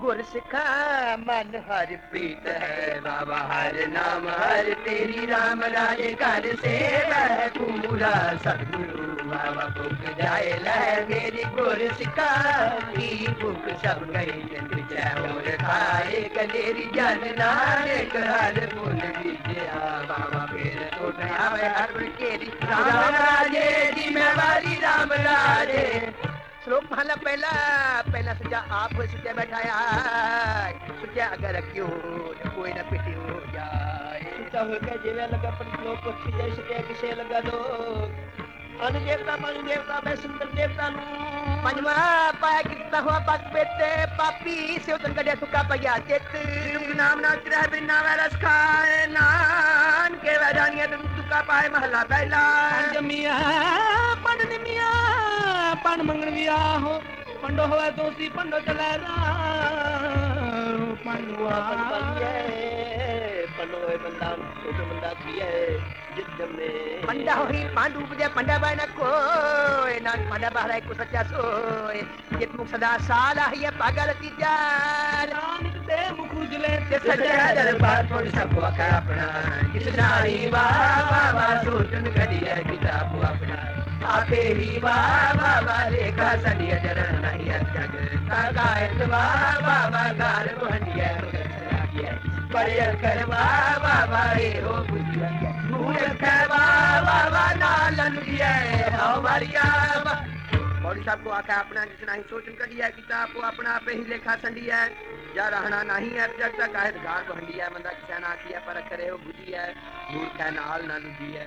गुर सिखा मन हर प्रीत है। बाबा हर नाम, हर तेरी राम राज कर से वह पूरा सतगुरु। बाबा भुख जाए लह मेरी गुर सिखा की भुख सब गई और खाए कलेरी जन नानक हर फूल बीजिया बाबा फिर तो आवे हर केरी। राम राजे दी मैं वाली राम राजे। श्लोक महला पहला पहला सजा आप सुचा बैठाया सुचा अगर क्यों कोई न पिटी हो जाए। सुचा हो के जिवे लगा पर श्लोक को खिजे सके किसे लगा दो। अन देवता पंज देवता मैं सुंदर देवता नु। पंजवा पाया कितना हुआ पग बेटे पापी से उतन कड़े सुका पया चेत नाम ना तेरा बिना रस खाए नान के वैरानिया तुम सुका पाए महला पहला जमिया पढ़ मंगण वियाहो पंडो हुआ तो उसी पंडो चले पंडुआ पंडो है बंदा छोटे बंदा किए पंडा होई पांडू बजे पंडा बायना को ना पंडा बहरा को सच्चा सोए जित मुख सदा साला है पागल की जान नानक ते मुख ते सच्चा दरबार पर सब का अपना। किस नारी बाबा सोचन करिया किताब अपना आपे ही। बाबा वाले का सदिया जरन नहीं जग कायत बाबा बा गार बहनिया बड़े करवा बाबा रे हो बुझिया करवा बाबा नालन दिए हमारिया मौली साहब को आखा अपना जितना ही सोचन कर दिया किताब को अपना आप ही लेखा संडिया है। जा रहना नहीं है जग तक आहे गार बहंडिया मंदा किसान आखिया पर करे हो बुझिया मूर्ख है, नाल ना लुदिया